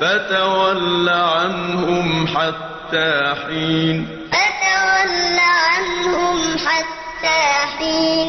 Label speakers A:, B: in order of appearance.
A: فَتَوَلَّ عَنْهُمْ حَتَّىٰ حِينٍ. فَتَوَلَّ عَنْهُمْ حَتَّىٰ حِينٍ.